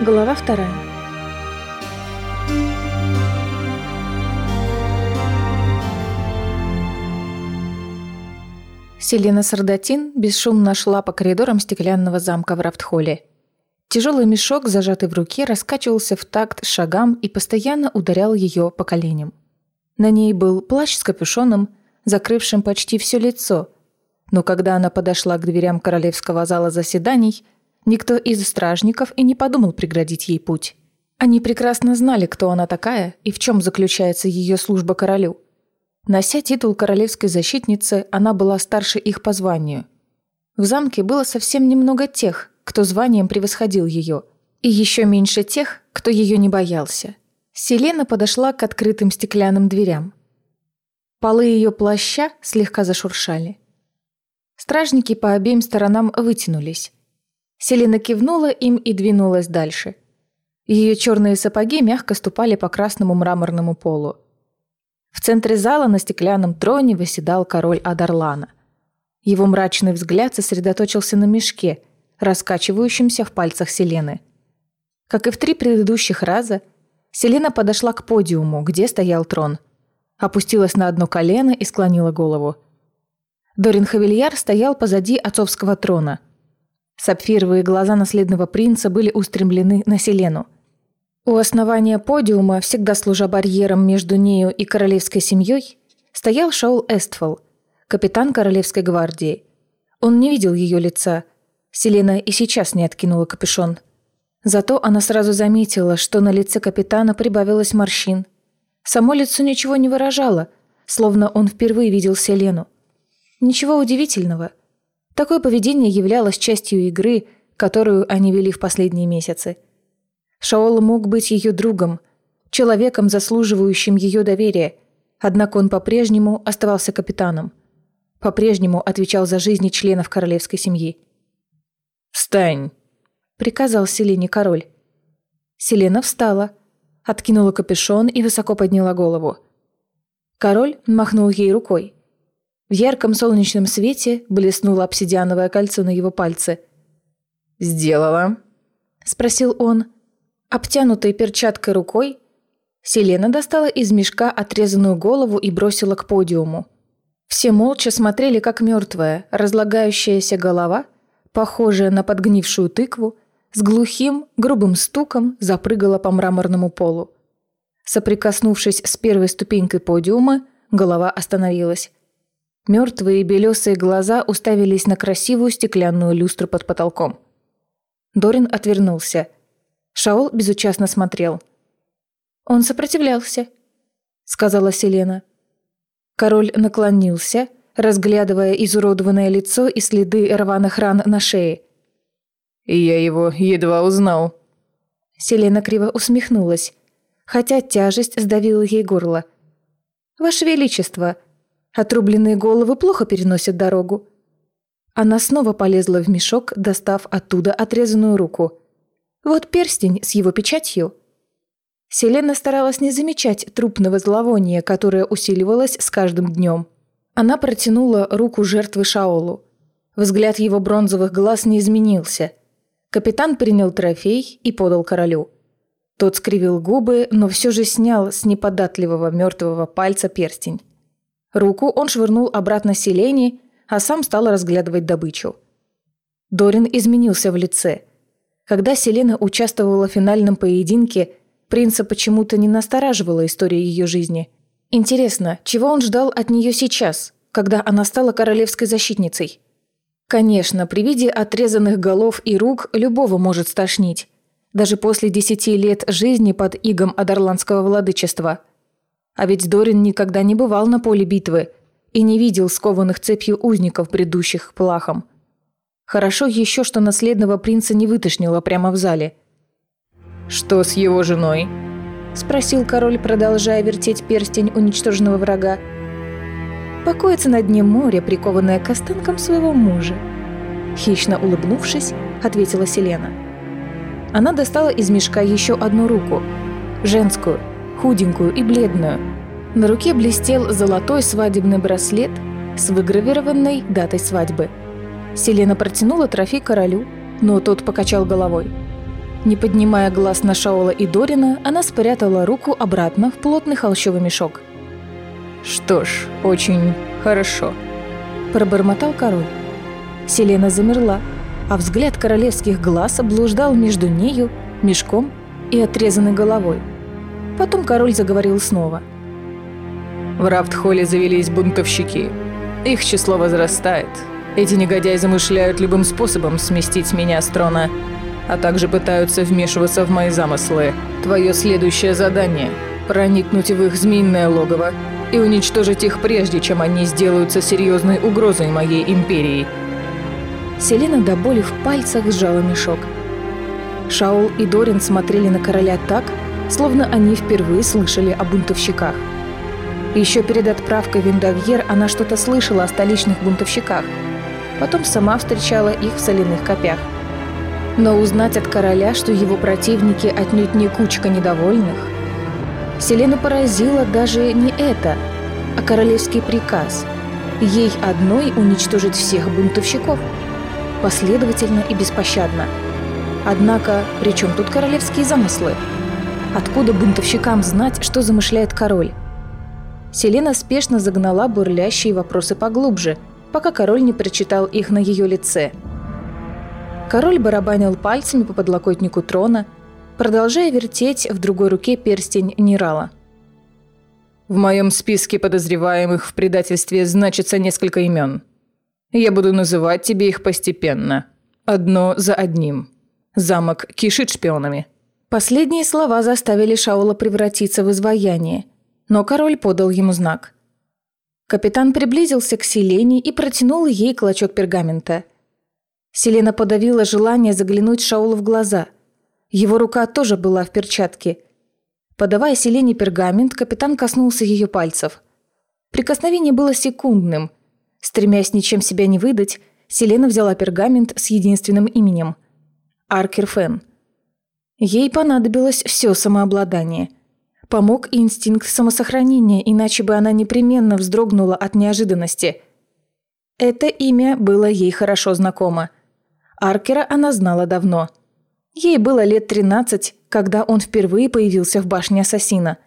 Глава вторая. Селена Сардатин бесшумно шла по коридорам стеклянного замка в Рафтхолле. Тяжелый мешок, зажатый в руке, раскачивался в такт шагам и постоянно ударял ее по коленям. На ней был плащ с капюшоном, закрывшим почти все лицо, но когда она подошла к дверям королевского зала заседаний – Никто из стражников и не подумал преградить ей путь. Они прекрасно знали, кто она такая и в чем заключается ее служба королю. Нося титул королевской защитницы, она была старше их по званию. В замке было совсем немного тех, кто званием превосходил ее, и еще меньше тех, кто ее не боялся. Селена подошла к открытым стеклянным дверям. Полы ее плаща слегка зашуршали. Стражники по обеим сторонам вытянулись. Селина кивнула им и двинулась дальше. Ее черные сапоги мягко ступали по красному мраморному полу. В центре зала на стеклянном троне восседал король Адарлана. Его мрачный взгляд сосредоточился на мешке, раскачивающемся в пальцах Селены. Как и в три предыдущих раза, Селена подошла к подиуму, где стоял трон. Опустилась на одно колено и склонила голову. Дорин Хавильяр стоял позади отцовского трона – Сапфировые глаза наследного принца были устремлены на Селену. У основания подиума, всегда служа барьером между нею и королевской семьей, стоял Шаул Эстфол, капитан королевской гвардии. Он не видел ее лица. Селена и сейчас не откинула капюшон. Зато она сразу заметила, что на лице капитана прибавилось морщин. Само лицо ничего не выражало, словно он впервые видел Селену. Ничего удивительного. Такое поведение являлось частью игры, которую они вели в последние месяцы. Шаол мог быть ее другом, человеком, заслуживающим ее доверия, однако он по-прежнему оставался капитаном. По-прежнему отвечал за жизни членов королевской семьи. «Встань!» – приказал Селене король. Селена встала, откинула капюшон и высоко подняла голову. Король махнул ей рукой. В ярком солнечном свете блеснуло обсидиановое кольцо на его пальце. «Сделала?» – спросил он. Обтянутой перчаткой рукой, Селена достала из мешка отрезанную голову и бросила к подиуму. Все молча смотрели, как мертвая, разлагающаяся голова, похожая на подгнившую тыкву, с глухим, грубым стуком запрыгала по мраморному полу. Соприкоснувшись с первой ступенькой подиума, голова остановилась. Мертвые белесые глаза уставились на красивую стеклянную люстру под потолком. Дорин отвернулся. Шаол безучастно смотрел. «Он сопротивлялся», — сказала Селена. Король наклонился, разглядывая изуродованное лицо и следы рваных ран на шее. «Я его едва узнал». Селена криво усмехнулась, хотя тяжесть сдавила ей горло. «Ваше Величество», — Отрубленные головы плохо переносят дорогу. Она снова полезла в мешок, достав оттуда отрезанную руку. Вот перстень с его печатью. Селена старалась не замечать трупного зловония, которое усиливалось с каждым днем. Она протянула руку жертвы Шаолу. Взгляд его бронзовых глаз не изменился. Капитан принял трофей и подал королю. Тот скривил губы, но все же снял с неподатливого мертвого пальца перстень. Руку он швырнул обратно Селене, а сам стал разглядывать добычу. Дорин изменился в лице. Когда Селена участвовала в финальном поединке, принца почему-то не настораживала история ее жизни. Интересно, чего он ждал от нее сейчас, когда она стала королевской защитницей? Конечно, при виде отрезанных голов и рук любого может стошнить. Даже после десяти лет жизни под игом Адарландского владычества – а ведь Дорин никогда не бывал на поле битвы и не видел скованных цепью узников, бредущих к плахам. Хорошо еще, что наследного принца не вытошнило прямо в зале. «Что с его женой?» – спросил король, продолжая вертеть перстень уничтоженного врага. «Покоится на дне моря, прикованная к останкам своего мужа», – хищно улыбнувшись, ответила Селена. Она достала из мешка еще одну руку, женскую – худенькую и бледную. На руке блестел золотой свадебный браслет с выгравированной датой свадьбы. Селена протянула трофей королю, но тот покачал головой. Не поднимая глаз на Шаола и Дорина, она спрятала руку обратно в плотный холщовый мешок. «Что ж, очень хорошо», – пробормотал король. Селена замерла, а взгляд королевских глаз облуждал между нею, мешком и отрезанной головой. Потом король заговорил снова. «В Рафтхолле завелись бунтовщики. Их число возрастает. Эти негодяи замышляют любым способом сместить меня с трона, а также пытаются вмешиваться в мои замыслы. Твое следующее задание – проникнуть в их змеиное логово и уничтожить их прежде, чем они сделаются серьезной угрозой моей империи». Селена до боли в пальцах сжала мешок. Шаул и Дорин смотрели на короля так, словно они впервые слышали о бунтовщиках. Еще перед отправкой в Индавьер она что-то слышала о столичных бунтовщиках. Потом сама встречала их в соляных копях. Но узнать от короля, что его противники отнюдь не кучка недовольных, Селену поразило даже не это, а королевский приказ. Ей одной уничтожить всех бунтовщиков. Последовательно и беспощадно. Однако, при чем тут королевские замыслы? Откуда бунтовщикам знать, что замышляет король? Селена спешно загнала бурлящие вопросы поглубже, пока король не прочитал их на ее лице. Король барабанил пальцами по подлокотнику трона – продолжая вертеть в другой руке перстень Нирала. «В моем списке подозреваемых в предательстве значится несколько имен. Я буду называть тебе их постепенно, одно за одним. Замок кишит шпионами». Последние слова заставили Шаула превратиться в изваяние, но король подал ему знак. Капитан приблизился к Селене и протянул ей клочок пергамента. Селена подавила желание заглянуть Шаулу в глаза – его рука тоже была в перчатке. Подавая Селене пергамент, капитан коснулся ее пальцев. Прикосновение было секундным. Стремясь ничем себя не выдать, Селена взяла пергамент с единственным именем – Аркер Фен. Ей понадобилось все самообладание. Помог инстинкт самосохранения, иначе бы она непременно вздрогнула от неожиданности. Это имя было ей хорошо знакомо. Аркера она знала давно – Ей было лет 13, когда он впервые появился в башне ассасина.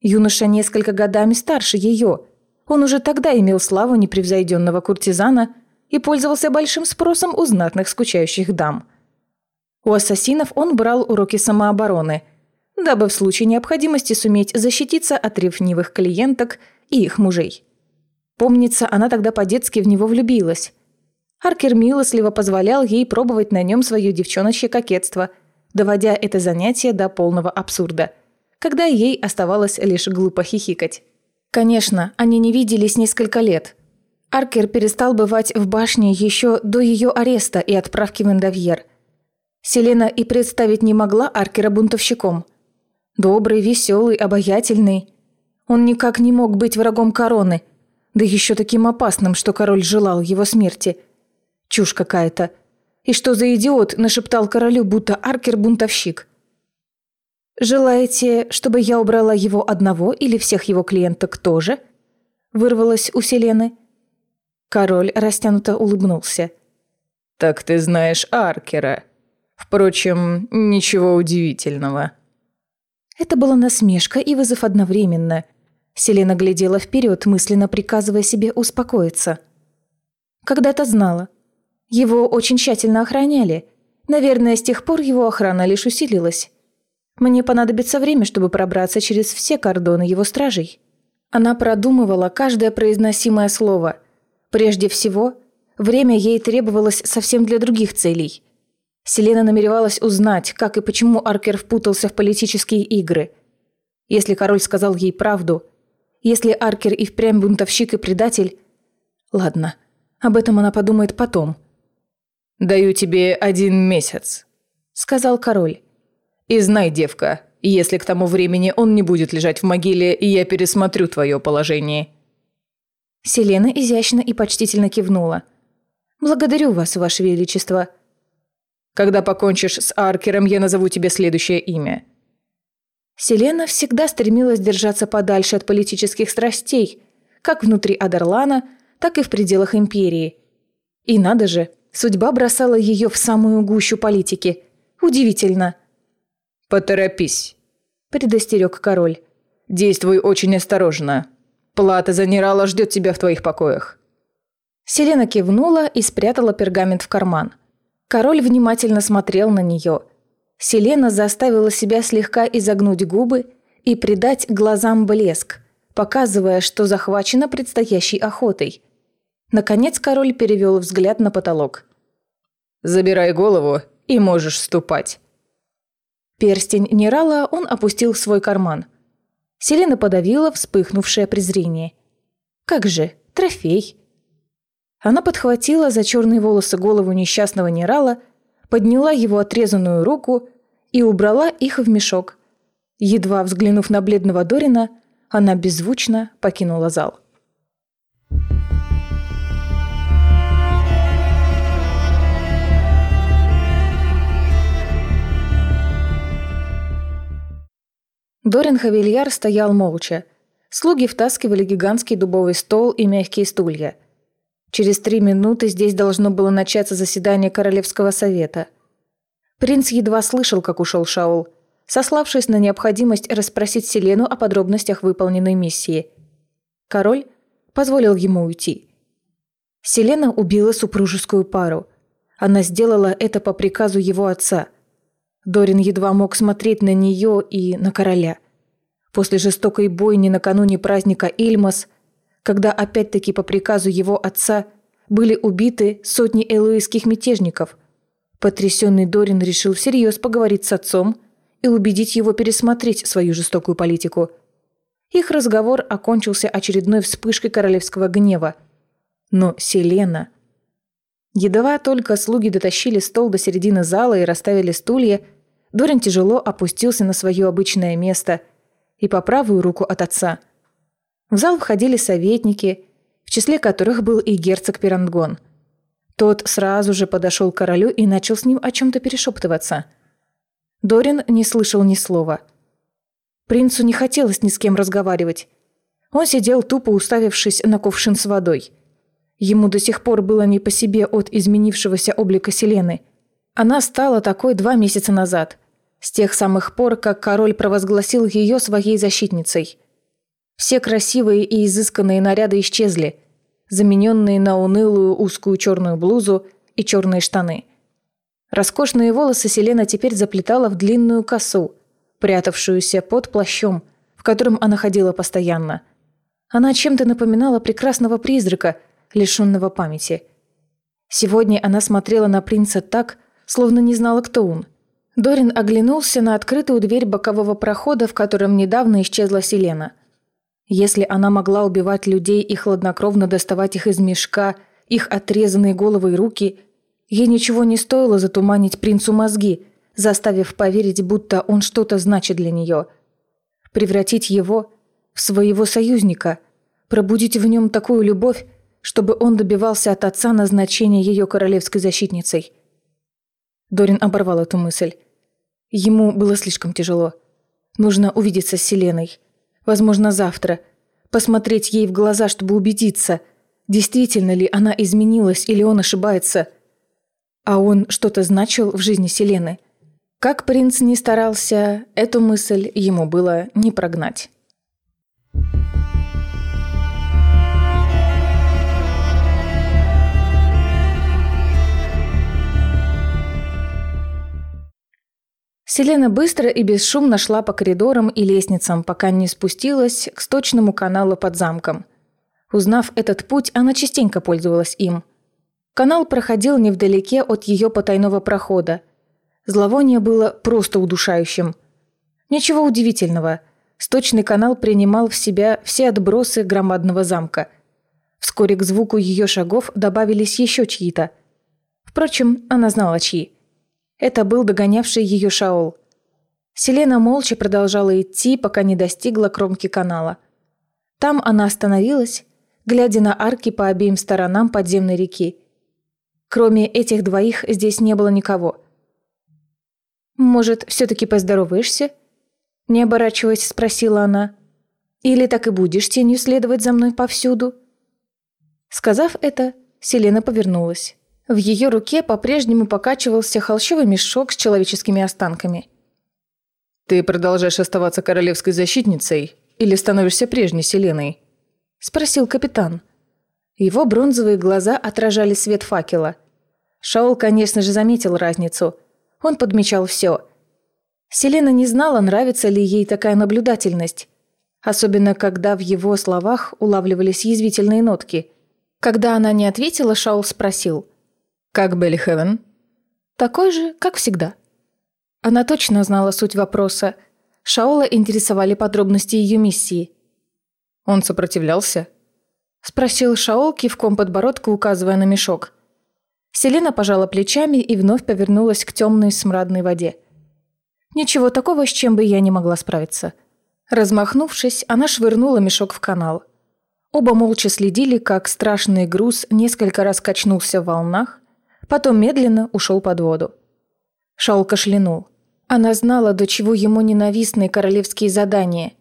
Юноша несколько годами старше ее. Он уже тогда имел славу непревзойденного куртизана и пользовался большим спросом у знатных скучающих дам. У ассасинов он брал уроки самообороны, дабы в случае необходимости суметь защититься от ревнивых клиенток и их мужей. Помнится, она тогда по-детски в него влюбилась. Аркер милостливо позволял ей пробовать на нем свое девчоночье кокетство, доводя это занятие до полного абсурда, когда ей оставалось лишь глупо хихикать. Конечно, они не виделись несколько лет. Аркер перестал бывать в башне еще до ее ареста и отправки в Эндовьер. Селена и представить не могла Аркера бунтовщиком. Добрый, веселый, обаятельный. Он никак не мог быть врагом короны, да еще таким опасным, что король желал его смерти – Чушь какая-то. И что за идиот нашептал королю, будто Аркер бунтовщик? «Желаете, чтобы я убрала его одного или всех его клиенток тоже?» Вырвалась у Селены. Король растянуто улыбнулся. «Так ты знаешь Аркера. Впрочем, ничего удивительного». Это была насмешка и вызов одновременно. Селена глядела вперед, мысленно приказывая себе успокоиться. Когда-то знала – его очень тщательно охраняли. Наверное, с тех пор его охрана лишь усилилась. Мне понадобится время, чтобы пробраться через все кордоны его стражей. Она продумывала каждое произносимое слово. Прежде всего, время ей требовалось совсем для других целей. Селена намеревалась узнать, как и почему Аркер впутался в политические игры. Если король сказал ей правду, если Аркер и впрямь бунтовщик и предатель... Ладно, об этом она подумает потом – «Даю тебе один месяц», — сказал король. «И знай, девка, если к тому времени он не будет лежать в могиле, я пересмотрю твое положение». Селена изящно и почтительно кивнула. «Благодарю вас, ваше величество». «Когда покончишь с Аркером, я назову тебе следующее имя». Селена всегда стремилась держаться подальше от политических страстей, как внутри Адерлана, так и в пределах империи. И надо же, Судьба бросала ее в самую гущу политики, Удивительно. «Поторопись», – предостерег король. «Действуй очень осторожно. Плата за Нерала ждет тебя в твоих покоях». Селена кивнула и спрятала пергамент в карман. Король внимательно смотрел на нее. Селена заставила себя слегка изогнуть губы и придать глазам блеск, показывая, что захвачена предстоящей охотой. Наконец король перевел взгляд на потолок. «Забирай голову и можешь ступать». Перстень Нерала он опустил в свой карман. Селена подавила вспыхнувшее презрение. «Как же, трофей!» Она подхватила за черные волосы голову несчастного Нерала, подняла его отрезанную руку и убрала их в мешок. Едва взглянув на бледного Дорина, она беззвучно покинула зал. Дорин Хавильяр стоял молча. Слуги втаскивали гигантский дубовый стол и мягкие стулья – Через три минуты здесь должно было начаться заседание Королевского совета. Принц едва слышал, как ушел Шаул, сославшись на необходимость расспросить Селену о подробностях выполненной миссии. Король позволил ему уйти. Селена убила супружескую пару. Она сделала это по приказу его отца. Дорин едва мог смотреть на нее и на короля. После жестокой бойни накануне праздника Ильмас – когда опять-таки по приказу его отца были убиты сотни элуиских мятежников. Потрясенный Дорин решил всерьез поговорить с отцом и убедить его пересмотреть свою жестокую политику. Их разговор окончился очередной вспышкой королевского гнева. Но Селена... Едва только слуги дотащили стол до середины зала и расставили стулья, Дорин тяжело опустился на свое обычное место и по правую руку от отца – в зал входили советники, в числе которых был и герцог Пирангон. Тот сразу же подошел к королю и начал с ним о чем-то перешептываться. Дорин не слышал ни слова. Принцу не хотелось ни с кем разговаривать. Он сидел тупо уставившись на кувшин с водой. Ему до сих пор было не по себе от изменившегося облика Селены. Она стала такой два месяца назад, с тех самых пор, как король провозгласил ее своей защитницей – все красивые и изысканные наряды исчезли, замененные на унылую узкую черную блузу и черные штаны. Роскошные волосы Селена теперь заплетала в длинную косу, прятавшуюся под плащом, в котором она ходила постоянно. Она чем-то напоминала прекрасного призрака, лишенного памяти. Сегодня она смотрела на принца так, словно не знала, кто он. Дорин оглянулся на открытую дверь бокового прохода, в котором недавно исчезла Селена – если она могла убивать людей и хладнокровно доставать их из мешка, их отрезанные головы и руки, ей ничего не стоило затуманить принцу мозги, заставив поверить, будто он что-то значит для нее. Превратить его в своего союзника, пробудить в нем такую любовь, чтобы он добивался от отца назначения ее королевской защитницей. Дорин оборвал эту мысль. Ему было слишком тяжело. Нужно увидеться с Селеной – Возможно, завтра. Посмотреть ей в глаза, чтобы убедиться, действительно ли она изменилась или он ошибается. А он что-то значил в жизни Селены. Как принц не старался, эту мысль ему было не прогнать. Селена быстро и бесшумно шла по коридорам и лестницам, пока не спустилась к сточному каналу под замком. Узнав этот путь, она частенько пользовалась им. Канал проходил невдалеке от ее потайного прохода. Зловоние было просто удушающим. Ничего удивительного. Сточный канал принимал в себя все отбросы громадного замка. Вскоре к звуку ее шагов добавились еще чьи-то. Впрочем, она знала чьи – это был догонявший ее Шаол. Селена молча продолжала идти, пока не достигла кромки канала. Там она остановилась, глядя на арки по обеим сторонам подземной реки. Кроме этих двоих здесь не было никого. «Может, все-таки поздороваешься?» Не оборачиваясь, спросила она. «Или так и будешь тенью следовать за мной повсюду?» Сказав это, Селена повернулась. В ее руке по-прежнему покачивался холщовый мешок с человеческими останками. «Ты продолжаешь оставаться королевской защитницей или становишься прежней Селеной?» – спросил капитан. Его бронзовые глаза отражали свет факела. Шаол, конечно же, заметил разницу. Он подмечал все. Селена не знала, нравится ли ей такая наблюдательность. Особенно, когда в его словах улавливались язвительные нотки. Когда она не ответила, Шаул спросил. «Как Белли Хевен?» «Такой же, как всегда». Она точно знала суть вопроса. Шаола интересовали подробности ее миссии. «Он сопротивлялся?» Спросил Шаол, кивком подбородка указывая на мешок. Селена пожала плечами и вновь повернулась к темной смрадной воде. «Ничего такого, с чем бы я не могла справиться». Размахнувшись, она швырнула мешок в канал. Оба молча следили, как страшный груз несколько раз качнулся в волнах, потом медленно ушел под воду. Шаул кашлянул. Она знала, до чего ему ненавистны королевские задания.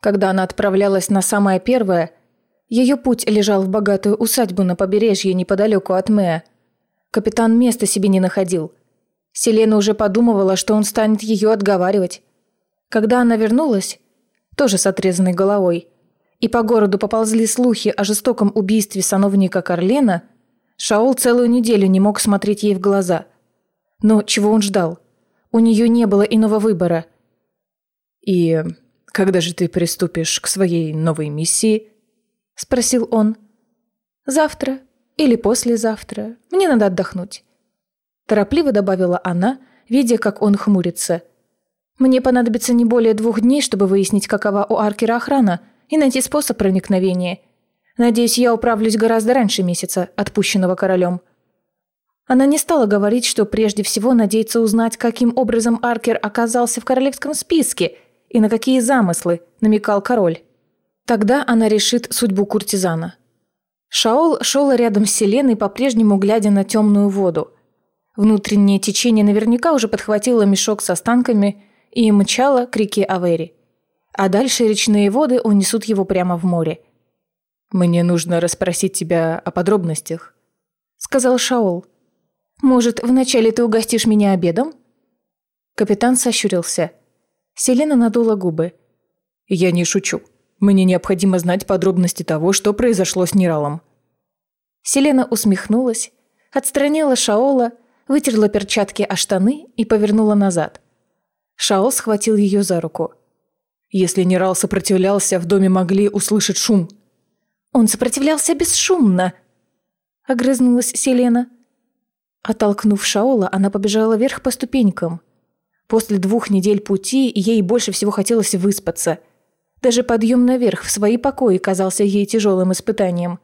Когда она отправлялась на самое первое, ее путь лежал в богатую усадьбу на побережье неподалеку от Мэя. Капитан места себе не находил. Селена уже подумывала, что он станет ее отговаривать. Когда она вернулась, тоже с отрезанной головой, и по городу поползли слухи о жестоком убийстве сановника Карлена, Шаол целую неделю не мог смотреть ей в глаза. Но чего он ждал? У нее не было иного выбора. «И когда же ты приступишь к своей новой миссии?» – спросил он. «Завтра или послезавтра. Мне надо отдохнуть». Торопливо добавила она, видя, как он хмурится – мне понадобится не более двух дней, чтобы выяснить, какова у Аркера охрана, и найти способ проникновения. Надеюсь, я управлюсь гораздо раньше месяца, отпущенного королем. Она не стала говорить, что прежде всего надеется узнать, каким образом Аркер оказался в королевском списке и на какие замыслы намекал король. Тогда она решит судьбу куртизана. Шаол шел рядом с Селеной, по-прежнему глядя на темную воду. Внутреннее течение наверняка уже подхватило мешок с останками и мчала к реке Авери. А дальше речные воды унесут его прямо в море. «Мне нужно расспросить тебя о подробностях», — сказал Шаол. «Может, вначале ты угостишь меня обедом?» Капитан сощурился. Селена надула губы. «Я не шучу. Мне необходимо знать подробности того, что произошло с Ниралом». Селена усмехнулась, отстранила Шаола, вытерла перчатки о штаны и повернула назад. Шаол схватил ее за руку. Если Нерал сопротивлялся, в доме могли услышать шум. «Он сопротивлялся бесшумно», — огрызнулась Селена. Оттолкнув Шаола, она побежала вверх по ступенькам. После двух недель пути ей больше всего хотелось выспаться. Даже подъем наверх в свои покои казался ей тяжелым испытанием.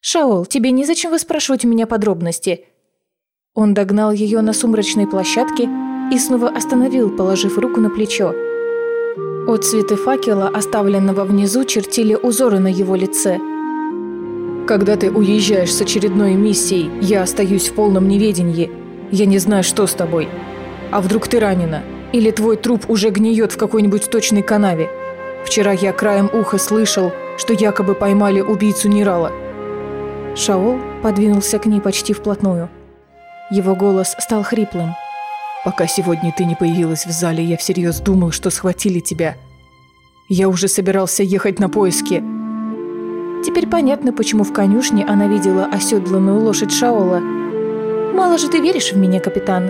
«Шаол, тебе незачем выспрашивать у меня подробности». Он догнал ее на сумрачной площадке и снова остановил, положив руку на плечо. Отцветы факела, оставленного внизу, чертили узоры на его лице. «Когда ты уезжаешь с очередной миссией, я остаюсь в полном неведении. Я не знаю, что с тобой. А вдруг ты ранена? Или твой труп уже гниет в какой-нибудь точной канаве? Вчера я краем уха слышал, что якобы поймали убийцу Нирала». Шаол подвинулся к ней почти вплотную. Его голос стал хриплым. Пока сегодня ты не появилась в зале, я всерьез думал, что схватили тебя. Я уже собирался ехать на поиски. Теперь понятно, почему в конюшне она видела оседланную лошадь Шаола. Мало же ты веришь в меня, капитан.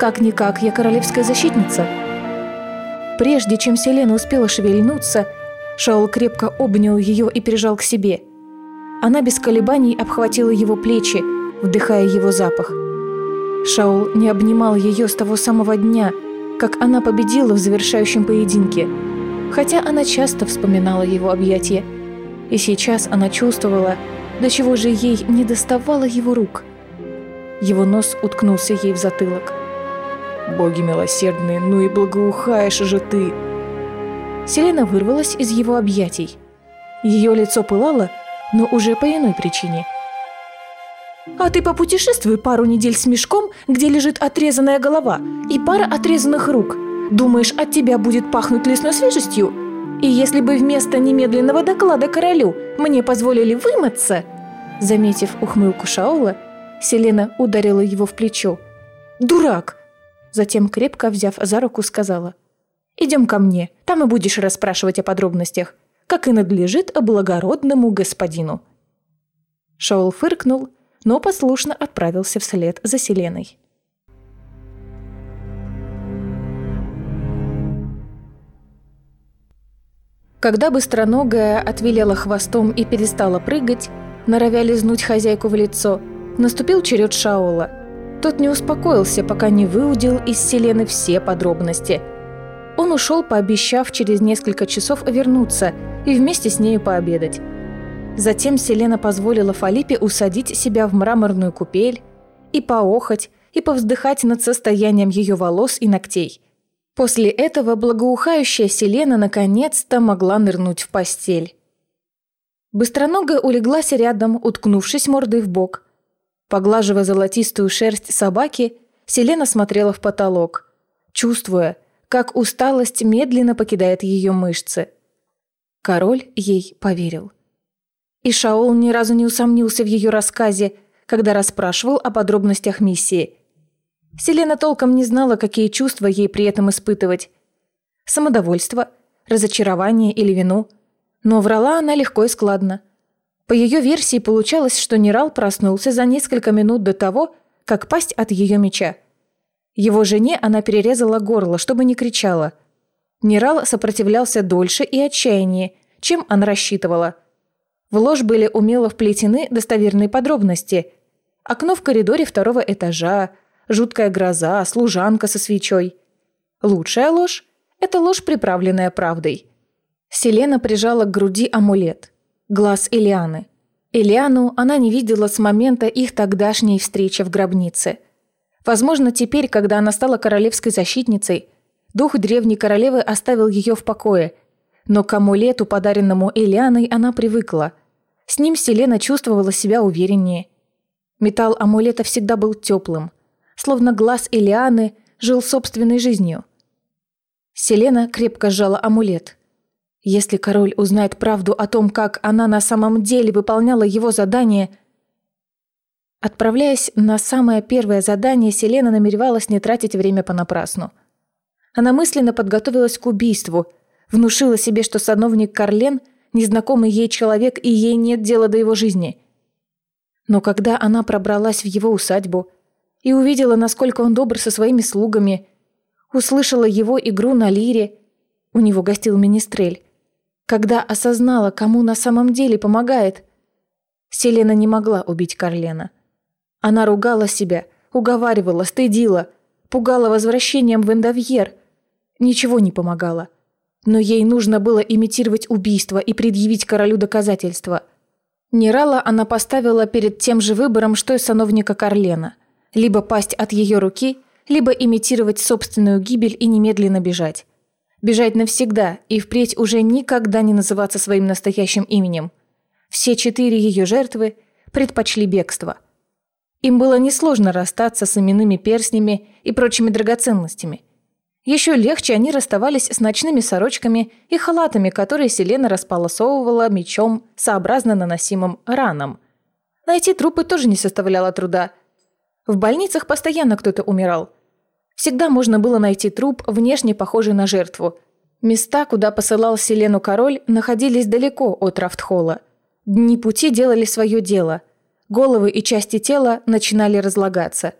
Как-никак, я королевская защитница. Прежде чем Селена успела шевельнуться, Шаол крепко обнял ее и прижал к себе. Она без колебаний обхватила его плечи, вдыхая его запах – Шаул не обнимал ее с того самого дня, как она победила в завершающем поединке, хотя она часто вспоминала его объятия. И сейчас она чувствовала, до чего же ей не доставало его рук. Его нос уткнулся ей в затылок. «Боги милосердные, ну и благоухаешь же ты!» Селена вырвалась из его объятий. Ее лицо пылало, но уже по иной причине – а ты попутешествуй пару недель с мешком, где лежит отрезанная голова и пара отрезанных рук. Думаешь, от тебя будет пахнуть лесной свежестью? И если бы вместо немедленного доклада королю мне позволили вымыться...» Заметив ухмылку Шаула, Селена ударила его в плечо. «Дурак!» Затем, крепко взяв за руку, сказала. «Идем ко мне, там и будешь расспрашивать о подробностях, как и надлежит благородному господину». Шаул фыркнул, но послушно отправился вслед за Селеной. Когда быстроногая отвилела хвостом и перестала прыгать, норовя лизнуть хозяйку в лицо, наступил черед Шаола. Тот не успокоился, пока не выудил из Селены все подробности. Он ушел, пообещав через несколько часов вернуться и вместе с нею пообедать. Затем Селена позволила Фалипе усадить себя в мраморную купель и поохать, и повздыхать над состоянием ее волос и ногтей – После этого благоухающая Селена наконец-то могла нырнуть в постель. Быстроногая улеглась рядом, уткнувшись мордой в бок. Поглаживая золотистую шерсть собаки, Селена смотрела в потолок, чувствуя, как усталость медленно покидает ее мышцы. Король ей поверил. И Шаол ни разу не усомнился в ее рассказе, когда расспрашивал о подробностях миссии – Селена толком не знала, какие чувства ей при этом испытывать. Самодовольство, разочарование или вину. Но врала она легко и складно. По ее версии получалось, что Нерал проснулся за несколько минут до того, как пасть от ее меча. Его жене она перерезала горло, чтобы не кричала. Нерал сопротивлялся дольше и отчаяннее, чем она рассчитывала. В ложь были умело вплетены достоверные подробности. Окно в коридоре второго этажа, жуткая гроза, служанка со свечой. Лучшая ложь – это ложь, приправленная правдой. Селена прижала к груди амулет. Глаз Элианы. Элиану она не видела с момента их тогдашней встречи в гробнице. Возможно, теперь, когда она стала королевской защитницей, дух древней королевы оставил ее в покое, но к амулету, подаренному Элианой, она привыкла. С ним Селена чувствовала себя увереннее. Металл амулета всегда был теплым – словно глаз Элианы жил собственной жизнью. Селена крепко сжала амулет. Если король узнает правду о том, как она на самом деле выполняла его задание... Отправляясь на самое первое задание, Селена намеревалась не тратить время понапрасну. Она мысленно подготовилась к убийству, внушила себе, что сановник Карлен – незнакомый ей человек и ей нет дела до его жизни. Но когда она пробралась в его усадьбу – и увидела, насколько он добр со своими слугами. Услышала его игру на лире. У него гостил министрель. Когда осознала, кому на самом деле помогает. Селена не могла убить Карлена. Она ругала себя, уговаривала, стыдила, пугала возвращением в Эндовьер. Ничего не помогало. Но ей нужно было имитировать убийство и предъявить королю доказательства. Нерала она поставила перед тем же выбором, что и сановника Карлена либо пасть от ее руки, либо имитировать собственную гибель и немедленно бежать. Бежать навсегда и впредь уже никогда не называться своим настоящим именем. Все четыре ее жертвы предпочли бегство. Им было несложно расстаться с именными перстнями и прочими драгоценностями. Еще легче они расставались с ночными сорочками и халатами, которые Селена располосовывала мечом сообразно наносимым ранам. Найти трупы тоже не составляло труда – в больницах постоянно кто-то умирал. Всегда можно было найти труп, внешне похожий на жертву. Места, куда посылал Селену король, находились далеко от Рафтхола. Дни пути делали свое дело. Головы и части тела начинали разлагаться.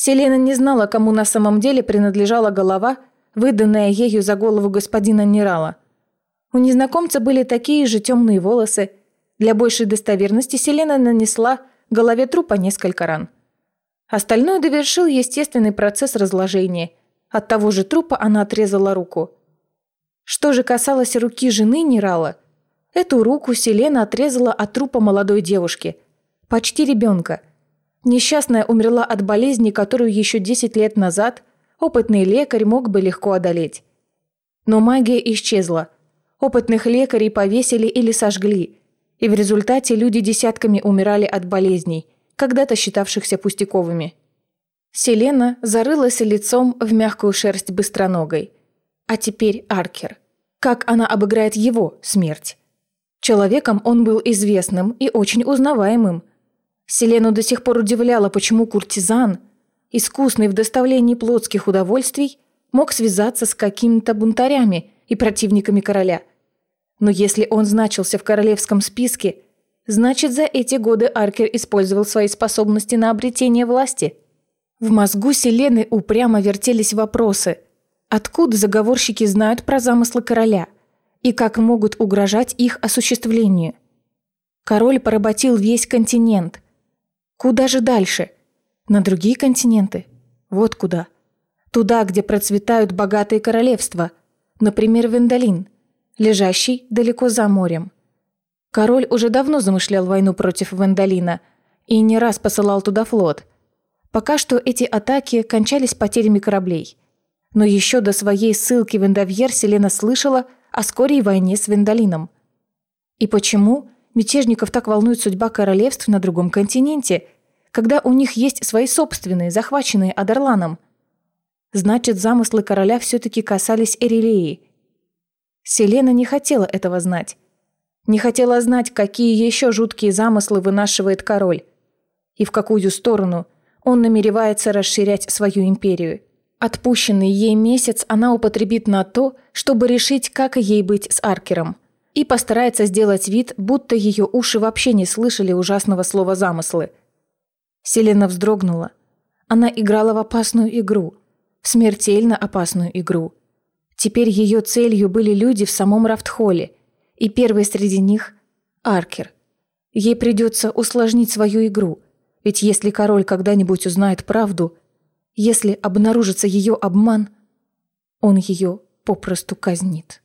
Селена не знала, кому на самом деле принадлежала голова, выданная ею за голову господина Нерала. У незнакомца были такие же темные волосы. Для большей достоверности Селена нанесла голове трупа несколько ран. Остальное довершил естественный процесс разложения. От того же трупа она отрезала руку. Что же касалось руки жены Нерала, эту руку Селена отрезала от трупа молодой девушки, почти ребенка. Несчастная умерла от болезни, которую еще 10 лет назад опытный лекарь мог бы легко одолеть. Но магия исчезла. Опытных лекарей повесили или сожгли, и в результате люди десятками умирали от болезней – когда-то считавшихся пустяковыми. Селена зарылась лицом в мягкую шерсть быстроногой. А теперь Аркер. Как она обыграет его смерть? Человеком он был известным и очень узнаваемым. Селену до сих пор удивляло, почему куртизан, искусный в доставлении плотских удовольствий, мог связаться с какими-то бунтарями и противниками короля. Но если он значился в королевском списке, значит, за эти годы Аркер использовал свои способности на обретение власти. В мозгу Селены упрямо вертелись вопросы. Откуда заговорщики знают про замыслы короля? И как могут угрожать их осуществлению? Король поработил весь континент. Куда же дальше? На другие континенты? Вот куда. Туда, где процветают богатые королевства. Например, Вендалин, лежащий далеко за морем. Король уже давно замышлял войну против Вендалина и не раз посылал туда флот. Пока что эти атаки кончались потерями кораблей. Но еще до своей ссылки в Эндовьер Селена слышала о скорой войне с Вендалином. И почему Мятежников так волнует судьба королевств на другом континенте, когда у них есть свои собственные, захваченные Адерланом. Значит, замыслы короля все-таки касались Эрилеи. Селена не хотела этого знать. Не хотела знать, какие еще жуткие замыслы вынашивает король. И в какую сторону он намеревается расширять свою империю. Отпущенный ей месяц она употребит на то, чтобы решить, как ей быть с Аркером – и постарается сделать вид, будто ее уши вообще не слышали ужасного слова «замыслы». Селена вздрогнула. Она играла в опасную игру. В смертельно опасную игру. Теперь ее целью были люди в самом Рафтхолле, и первый среди них – Аркер. Ей придется усложнить свою игру, ведь если король когда-нибудь узнает правду, если обнаружится ее обман, он ее попросту казнит.